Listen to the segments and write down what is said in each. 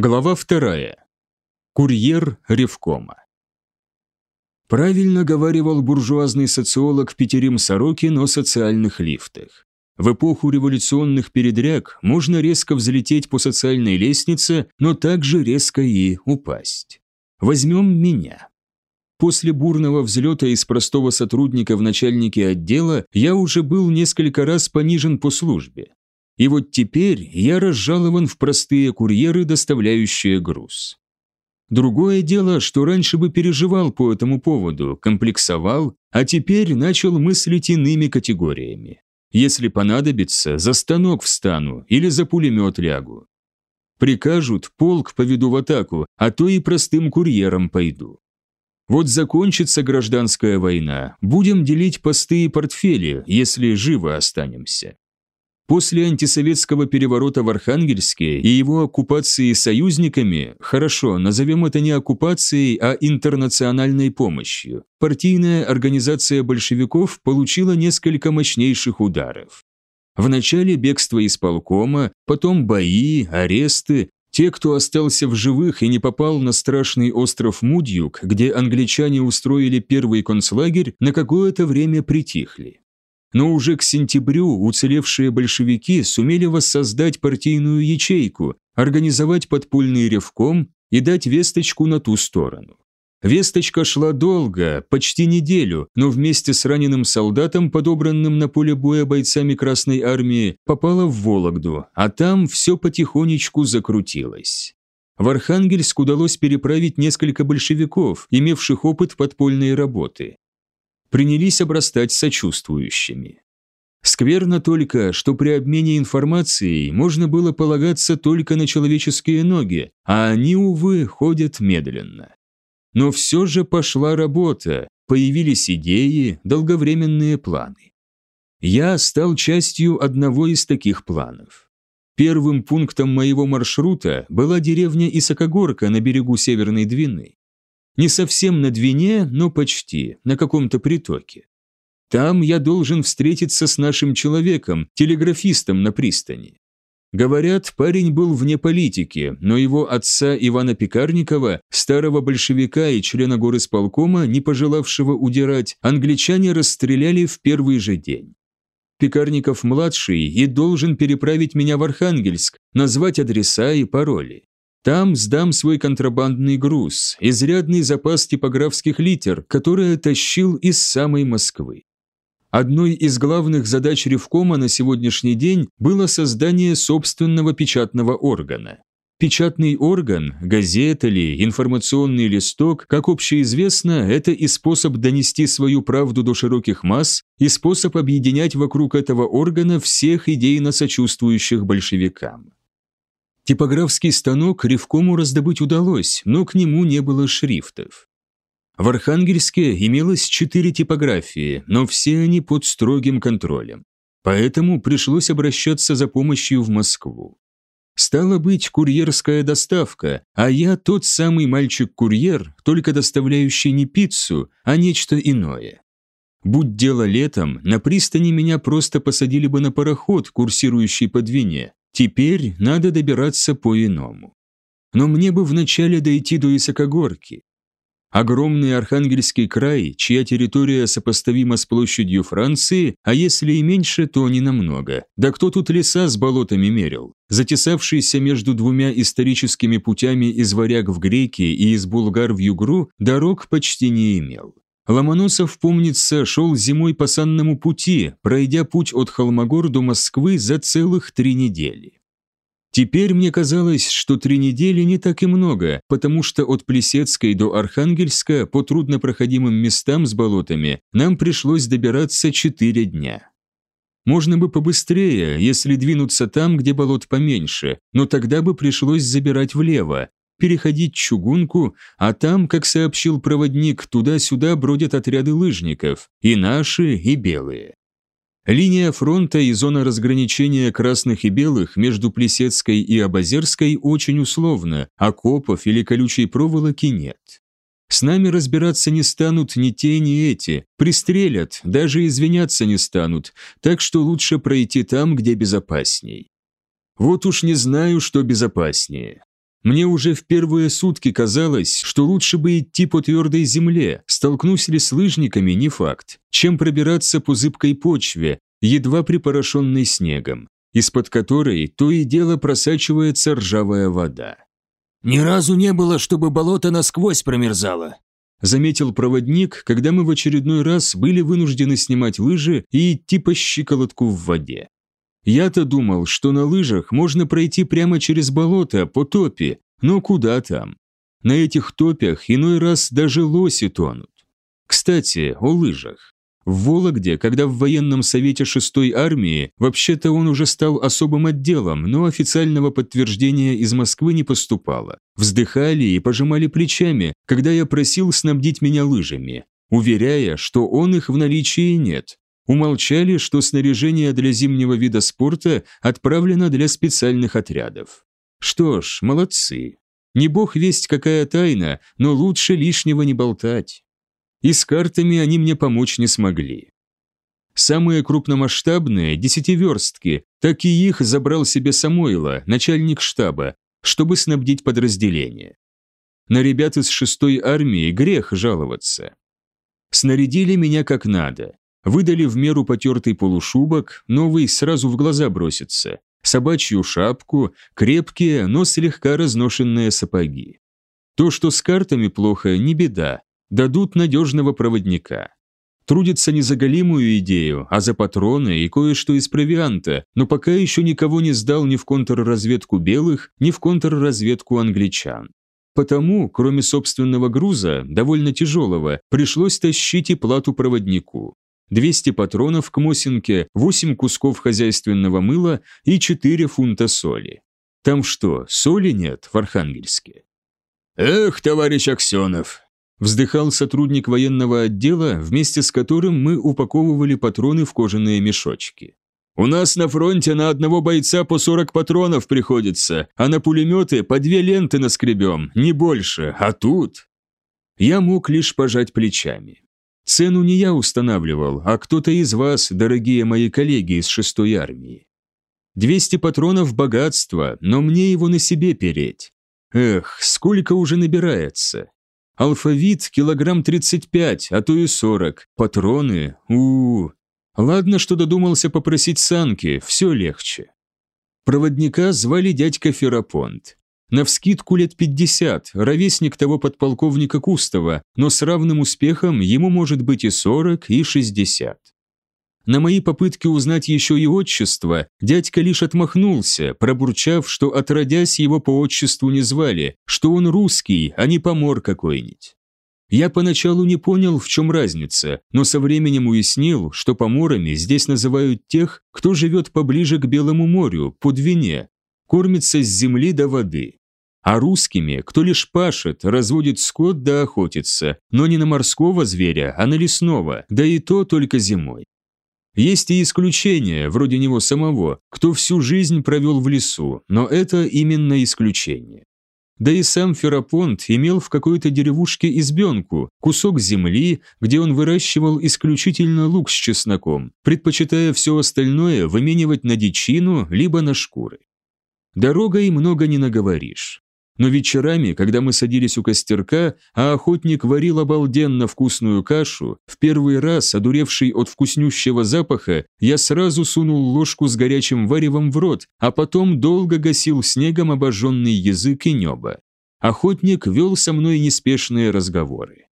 Глава вторая. Курьер Ревкома. Правильно говаривал буржуазный социолог Петерим Сорокин о социальных лифтах. В эпоху революционных передряг можно резко взлететь по социальной лестнице, но также резко и упасть. Возьмем меня. После бурного взлета из простого сотрудника в начальнике отдела я уже был несколько раз понижен по службе. И вот теперь я разжалован в простые курьеры, доставляющие груз. Другое дело, что раньше бы переживал по этому поводу, комплексовал, а теперь начал мыслить иными категориями. Если понадобится, за станок встану или за пулемет лягу. Прикажут, полк поведу в атаку, а то и простым курьером пойду. Вот закончится гражданская война, будем делить посты и портфели, если живы останемся. После антисоветского переворота в Архангельске и его оккупации союзниками, хорошо, назовем это не оккупацией, а интернациональной помощью, партийная организация большевиков получила несколько мощнейших ударов. Вначале бегство из полкома, потом бои, аресты, те, кто остался в живых и не попал на страшный остров Мудьюк, где англичане устроили первый концлагерь, на какое-то время притихли. Но уже к сентябрю уцелевшие большевики сумели воссоздать партийную ячейку, организовать подпольный ревком и дать весточку на ту сторону. Весточка шла долго, почти неделю, но вместе с раненым солдатом, подобранным на поле боя бойцами Красной Армии, попала в Вологду, а там все потихонечку закрутилось. В Архангельск удалось переправить несколько большевиков, имевших опыт подпольной работы принялись обрастать сочувствующими. Скверно только, что при обмене информацией можно было полагаться только на человеческие ноги, а они, увы, ходят медленно. Но все же пошла работа, появились идеи, долговременные планы. Я стал частью одного из таких планов. Первым пунктом моего маршрута была деревня Исакогорка на берегу Северной Двины. Не совсем на Двине, но почти, на каком-то притоке. Там я должен встретиться с нашим человеком, телеграфистом на пристани. Говорят, парень был вне политики, но его отца Ивана Пекарникова, старого большевика и члена горисполкома, не пожелавшего удирать, англичане расстреляли в первый же день. Пекарников-младший и должен переправить меня в Архангельск, назвать адреса и пароли. Там сдам свой контрабандный груз, изрядный запас типографских литер, которые тащил из самой Москвы. Одной из главных задач Ревкома на сегодняшний день было создание собственного печатного органа. Печатный орган, газета ли, информационный листок, как общеизвестно, это и способ донести свою правду до широких масс, и способ объединять вокруг этого органа всех идейно сочувствующих большевикам. Типографский станок Ревкому раздобыть удалось, но к нему не было шрифтов. В Архангельске имелось четыре типографии, но все они под строгим контролем. Поэтому пришлось обращаться за помощью в Москву. Стало быть, курьерская доставка, а я тот самый мальчик-курьер, только доставляющий не пиццу, а нечто иное. Будь дело летом, на пристани меня просто посадили бы на пароход, курсирующий по Двине, Теперь надо добираться по-иному. Но мне бы вначале дойти до Исакогорки. Огромный Архангельский край, чья территория сопоставима с площадью Франции, а если и меньше, то не намного. Да кто тут леса с болотами мерил? Затесавшийся между двумя историческими путями из варяг в греки и из булгар в югру, дорог почти не имел. Ломоносов, помнится, шел зимой по санному пути, пройдя путь от Холмогор до Москвы за целых три недели. Теперь мне казалось, что три недели не так и много, потому что от Плесецкой до Архангельска по труднопроходимым местам с болотами нам пришлось добираться четыре дня. Можно бы побыстрее, если двинуться там, где болот поменьше, но тогда бы пришлось забирать влево, переходить чугунку, а там, как сообщил проводник, туда-сюда бродят отряды лыжников, и наши, и белые. Линия фронта и зона разграничения красных и белых между Плесецкой и Абазерской очень условна, окопов или колючей проволоки нет. С нами разбираться не станут ни те, ни эти, пристрелят, даже извиняться не станут, так что лучше пройти там, где безопасней. Вот уж не знаю, что безопаснее Мне уже в первые сутки казалось, что лучше бы идти по твердой земле, столкнусь ли с лыжниками, не факт, чем пробираться по зыбкой почве, едва припорошенной снегом, из-под которой то и дело просачивается ржавая вода. «Ни разу не было, чтобы болото насквозь промерзало», заметил проводник, когда мы в очередной раз были вынуждены снимать лыжи и идти по щиколотку в воде. Я-то думал, что на лыжах можно пройти прямо через болото по топе, но куда там? На этих топях иной раз даже лоси тонут. Кстати, о лыжах. В Вологде, когда в военном совете 6-й армии, вообще-то он уже стал особым отделом, но официального подтверждения из Москвы не поступало. Вздыхали и пожимали плечами, когда я просил снабдить меня лыжами, уверяя, что он их в наличии нет. Умолчали, что снаряжение для зимнего вида спорта отправлено для специальных отрядов. Что ж, молодцы. Не бог весть какая тайна, но лучше лишнего не болтать и с картами они мне помочь не смогли. Самые крупномасштабные – десятиверстки, так и их забрал себе Самойло, начальник штаба, чтобы снабдить подразделение. На ребят из шестой армии грех жаловаться. Снарядили меня как надо. Выдали в меру потертый полушубок, новый сразу в глаза бросится, собачью шапку, крепкие, но слегка разношенные сапоги. То, что с картами плохо, не беда, дадут надежного проводника. Трудится не за голимую идею, а за патроны и кое-что из провианта, но пока еще никого не сдал ни в контрразведку белых, ни в контрразведку англичан. Потому, кроме собственного груза, довольно тяжелого, пришлось тащить и плату проводнику. 200 патронов к Мосинке, 8 кусков хозяйственного мыла и 4 фунта соли. Там что, соли нет в Архангельске? «Эх, товарищ Аксенов, Вздыхал сотрудник военного отдела, вместе с которым мы упаковывали патроны в кожаные мешочки. «У нас на фронте на одного бойца по 40 патронов приходится, а на пулеметы по две ленты наскребем, не больше, а тут...» Я мог лишь пожать плечами. Цену не я устанавливал, а кто-то из вас, дорогие мои коллеги из шестой армии. 200 патронов – богатство, но мне его на себе переть. Эх, сколько уже набирается. Алфавит килограмм 35, а то и 40. Патроны, у, -у, -у. Ладно, что додумался попросить санки, все легче. Проводника звали дядька Ферапонт. Навскидку лет 50, ровесник того подполковника Кустова, но с равным успехом ему может быть и 40, и 60. На мои попытки узнать еще и отчество, дядька лишь отмахнулся, пробурчав, что отродясь его по отчеству не звали, что он русский, а не помор какой-нибудь. Я поначалу не понял, в чем разница, но со временем уяснил, что поморами здесь называют тех, кто живет поближе к Белому морю, по Двине, кормится с земли до воды. А русскими, кто лишь пашет, разводит скот да охотится, но не на морского зверя, а на лесного, да и то только зимой. Есть и исключения, вроде него самого, кто всю жизнь провел в лесу, но это именно исключение. Да и сам Ферапонт имел в какой-то деревушке избенку, кусок земли, где он выращивал исключительно лук с чесноком, предпочитая все остальное выменивать на дичину либо на шкуры. Дорогой много не наговоришь. Но вечерами, когда мы садились у костерка, а охотник варил обалденно вкусную кашу, в первый раз, одуревший от вкуснющего запаха, я сразу сунул ложку с горячим варевом в рот, а потом долго гасил снегом обожженный язык и небо. Охотник вел со мной неспешные разговоры.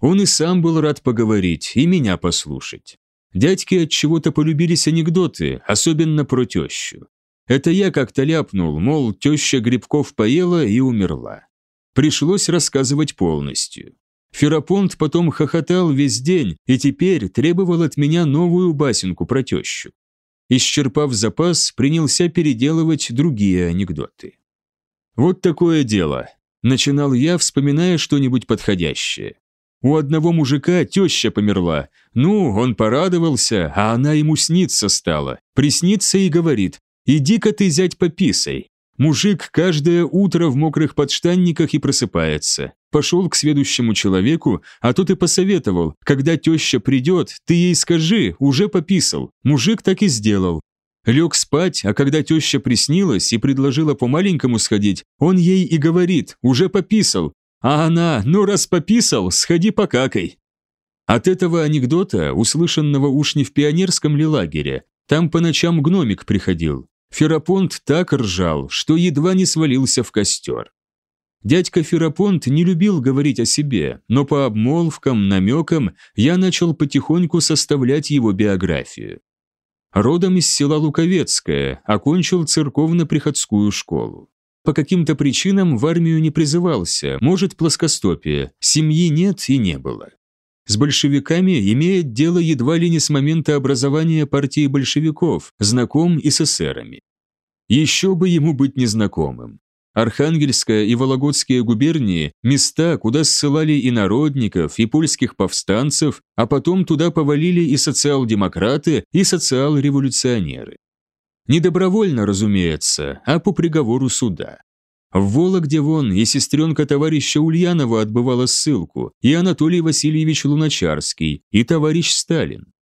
Он и сам был рад поговорить, и меня послушать. Дядьке от чего-то полюбились анекдоты, особенно про тещу. Это я как-то ляпнул, мол, теща Грибков поела и умерла. Пришлось рассказывать полностью. Ферапонт потом хохотал весь день и теперь требовал от меня новую басенку про тещу. Исчерпав запас, принялся переделывать другие анекдоты. «Вот такое дело», – начинал я, вспоминая что-нибудь подходящее. У одного мужика теща померла. Ну, он порадовался, а она ему снится стала. Приснится и говорит, Иди-ка ты, зять, пописай. Мужик каждое утро в мокрых подштанниках и просыпается. Пошел к следующему человеку, а тот и посоветовал, когда теща придет, ты ей скажи, уже пописал. Мужик так и сделал. Лег спать, а когда теща приснилась и предложила по-маленькому сходить, он ей и говорит, уже пописал. А она, ну раз пописал, сходи покакай. От этого анекдота, услышанного уж не в пионерском ли лагере, там по ночам гномик приходил. Ферапонт так ржал, что едва не свалился в костер. Дядька Ферапонт не любил говорить о себе, но по обмолвкам, намекам я начал потихоньку составлять его биографию. Родом из села Луковецкое, окончил церковно-приходскую школу. По каким-то причинам в армию не призывался, может, плоскостопие, семьи нет и не было. С большевиками имеет дело едва ли не с момента образования партии большевиков, знаком и с эсерами. Еще бы ему быть незнакомым. Архангельская и Вологодские губернии – места, куда ссылали и народников, и польских повстанцев, а потом туда повалили и социал-демократы, и социал-революционеры. Не добровольно, разумеется, а по приговору суда. В Вологде вон и сестренка товарища Ульянова отбывала ссылку, и Анатолий Васильевич Луначарский, и товарищ Сталин.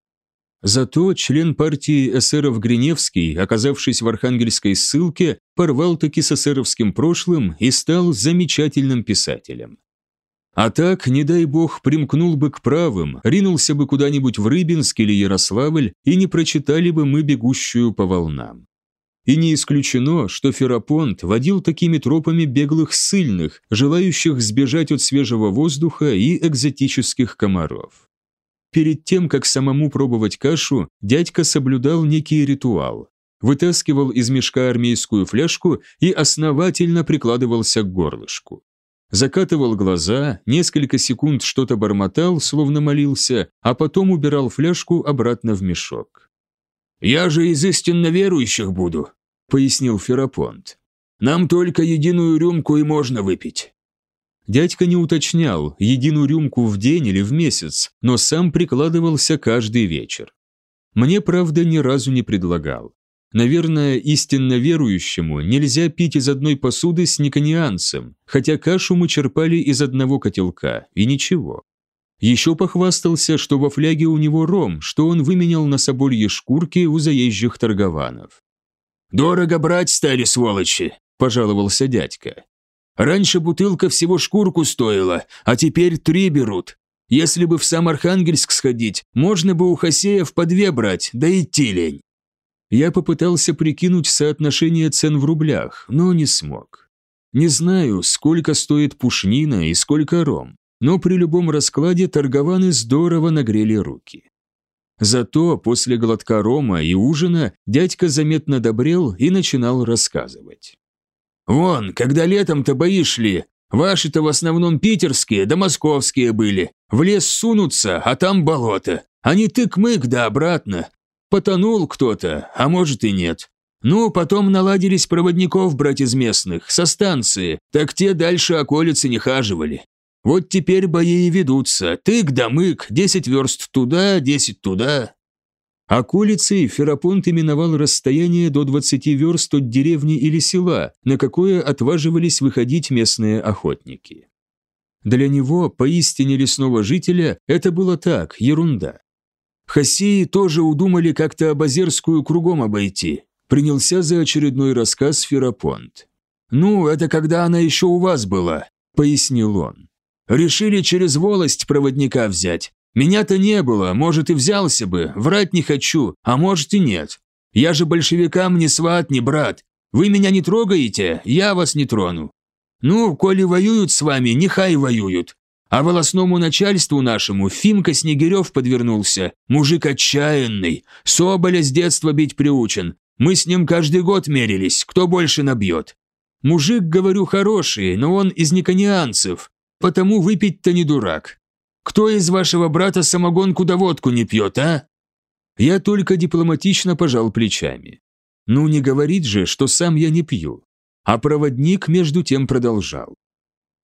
Зато член партии эсеров Гриневский, оказавшись в архангельской ссылке, порвал-таки с эсеровским прошлым и стал замечательным писателем. А так, не дай бог, примкнул бы к правым, ринулся бы куда-нибудь в Рыбинск или Ярославль, и не прочитали бы мы бегущую по волнам. И не исключено, что Ферапонт водил такими тропами беглых ссыльных, желающих сбежать от свежего воздуха и экзотических комаров. Перед тем, как самому пробовать кашу, дядька соблюдал некий ритуал. Вытаскивал из мешка армейскую фляжку и основательно прикладывался к горлышку. Закатывал глаза, несколько секунд что-то бормотал, словно молился, а потом убирал фляжку обратно в мешок. «Я же из истинно верующих буду», — пояснил Ферапонт. «Нам только единую рюмку и можно выпить». Дядька не уточнял, единую рюмку в день или в месяц, но сам прикладывался каждый вечер. Мне, правда, ни разу не предлагал. Наверное, истинно верующему нельзя пить из одной посуды с никонианцем, хотя кашу мы черпали из одного котелка, и ничего. Еще похвастался, что во фляге у него ром, что он выменял на соболье шкурки у заезжих торгованов. «Дорого брать стали, сволочи!» – пожаловался дядька. «Раньше бутылка всего шкурку стоила, а теперь три берут. Если бы в сам Архангельск сходить, можно бы у Хасеев по две брать, да идти лень». Я попытался прикинуть соотношение цен в рублях, но не смог. Не знаю, сколько стоит пушнина и сколько ром, но при любом раскладе торгованы здорово нагрели руки. Зато после глотка рома и ужина дядька заметно добрел и начинал рассказывать. «Вон, когда летом-то бои шли, ваши-то в основном питерские да московские были, в лес сунутся, а там болото, они тык-мык да обратно. Потонул кто-то, а может и нет. Ну, потом наладились проводников брать из местных, со станции, так те дальше околицы не хаживали. Вот теперь бои и ведутся. Тык да мык, десять верст туда, десять туда. Околицей Ферапонт именовал расстояние до 20 верст от деревни или села, на какое отваживались выходить местные охотники. Для него, поистине лесного жителя, это было так, ерунда. Хасеи тоже удумали как-то Абазерскую кругом обойти. Принялся за очередной рассказ Ферапонт. «Ну, это когда она еще у вас была», — пояснил он. Решили через волость проводника взять. Меня-то не было, может и взялся бы, врать не хочу, а может и нет. Я же большевикам не сват, не брат. Вы меня не трогаете, я вас не трону. Ну, коли воюют с вами, нехай воюют. А волосному начальству нашему Фимка Снегирев подвернулся. Мужик отчаянный, Соболя с детства бить приучен. Мы с ним каждый год мерились, кто больше набьет. Мужик, говорю, хороший, но он из никонианцев, Потому выпить-то не дурак. Кто из вашего брата самогонку да водку не пьет, а? Я только дипломатично пожал плечами. Ну не говорит же, что сам я не пью. А проводник между тем продолжал.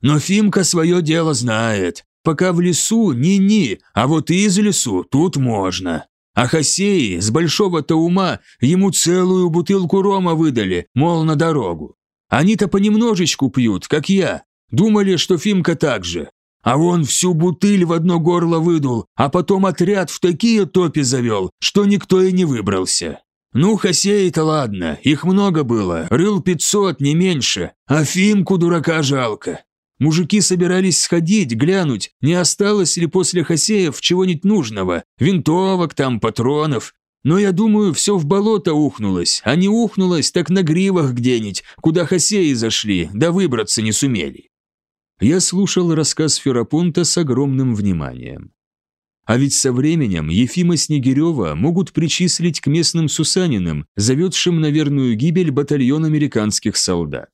Но Фимка свое дело знает. Пока в лесу ни-ни, а вот из лесу тут можно. А Хасеи с большого-то ума ему целую бутылку рома выдали, мол, на дорогу. Они-то понемножечку пьют, как я, Думали, что Фимка так же. А он всю бутыль в одно горло выдул, а потом отряд в такие топи завел, что никто и не выбрался. Ну, Хосеи-то ладно, их много было, рыл пятьсот, не меньше, а Фимку дурака жалко. Мужики собирались сходить, глянуть, не осталось ли после Хосеев чего-нибудь нужного, винтовок там, патронов. Но я думаю, все в болото ухнулось, а не ухнулось, так на гривах где-нибудь, куда Хосеи зашли, да выбраться не сумели. Я слушал рассказ Ферапонта с огромным вниманием. А ведь со временем Ефима Снегирева могут причислить к местным сусанинам, заведшим на верную гибель батальон американских солдат.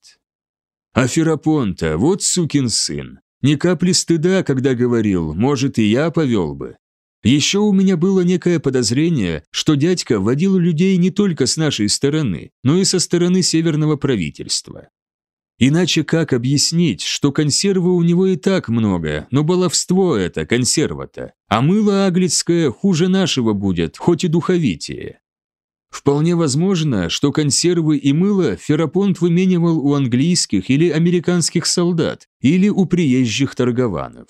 А Ферапонта, вот сукин сын, ни капли стыда, когда говорил, может, и я повел бы. Еще у меня было некое подозрение, что дядька водил людей не только с нашей стороны, но и со стороны северного правительства. Иначе как объяснить, что консервы у него и так много, но баловство это, консерва-то, а мыло аглицкое хуже нашего будет, хоть и духовитее. Вполне возможно, что консервы и мыло Ферапонт выменивал у английских или американских солдат или у приезжих торгованов.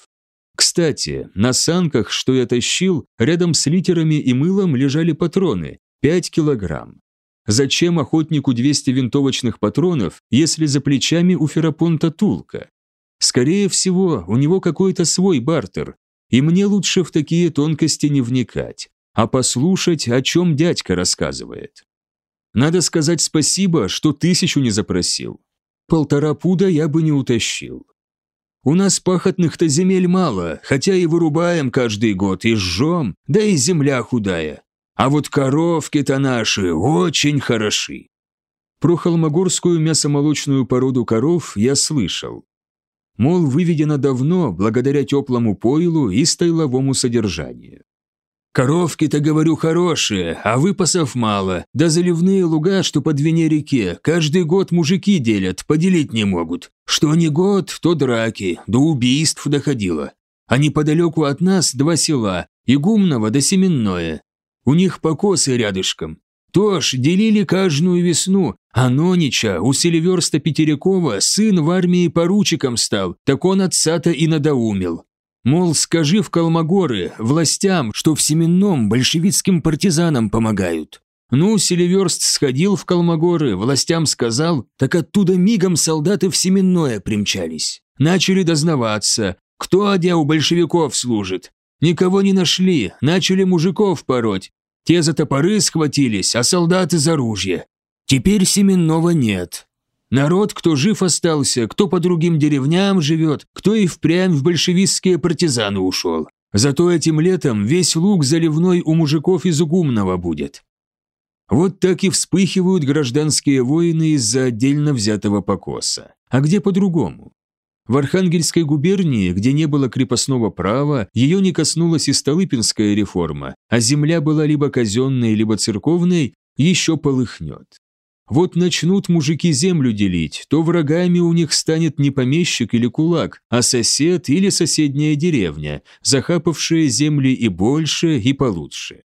Кстати, на санках, что я тащил, рядом с литерами и мылом лежали патроны – 5 килограмм. Зачем охотнику 200 винтовочных патронов, если за плечами у Ферапонта тулка? Скорее всего, у него какой-то свой бартер, и мне лучше в такие тонкости не вникать, а послушать, о чем дядька рассказывает. Надо сказать спасибо, что тысячу не запросил. Полтора пуда я бы не утащил. У нас пахотных-то земель мало, хотя и вырубаем каждый год, и жжем, да и земля худая. А вот коровки-то наши очень хороши. Про холмогорскую мясомолочную породу коров я слышал. Мол, выведена давно, благодаря теплому пойлу и стойловому содержанию. Коровки-то, говорю, хорошие, а выпасов мало, да заливные луга, что по двине реке, каждый год мужики делят, поделить не могут. Что не год, то драки, до убийств доходило. А неподалеку от нас два села, Игумново да Семенное. У них покосы рядышком. Тож делили каждую весну, а Нонича у Селиверста Петерякова сын в армии поручиком стал, так он отца-то и надоумил. Мол, скажи в Калмогоры, властям, что в Семенном большевистским партизанам помогают. Ну, Селиверст сходил в Калмогоры, властям сказал, так оттуда мигом солдаты в Семенное примчались. Начали дознаваться, кто одя у большевиков служит. Никого не нашли, начали мужиков пороть, те за топоры схватились, а солдаты за ружья. Теперь Семенного нет. Народ, кто жив остался, кто по другим деревням живет, кто и впрямь в большевистские партизаны ушел. Зато этим летом весь луг заливной у мужиков из Угумного будет. Вот так и вспыхивают гражданские войны из-за отдельно взятого покоса. А где по-другому? В Архангельской губернии, где не было крепостного права, ее не коснулась и Столыпинская реформа, а земля была либо казенной, либо церковной, еще полыхнет. Вот начнут мужики землю делить, то врагами у них станет не помещик или кулак, а сосед или соседняя деревня, захапавшие земли и больше, и получше.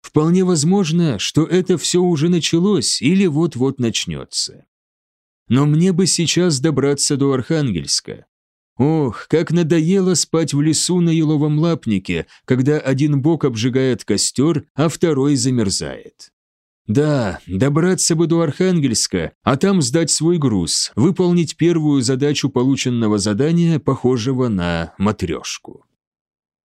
Вполне возможно, что это все уже началось или вот-вот начнется. Но мне бы сейчас добраться до Архангельска. Ох, как надоело спать в лесу на еловом лапнике, когда один бок обжигает костер, а второй замерзает. Да, добраться бы до Архангельска, а там сдать свой груз, выполнить первую задачу полученного задания, похожего на матрешку.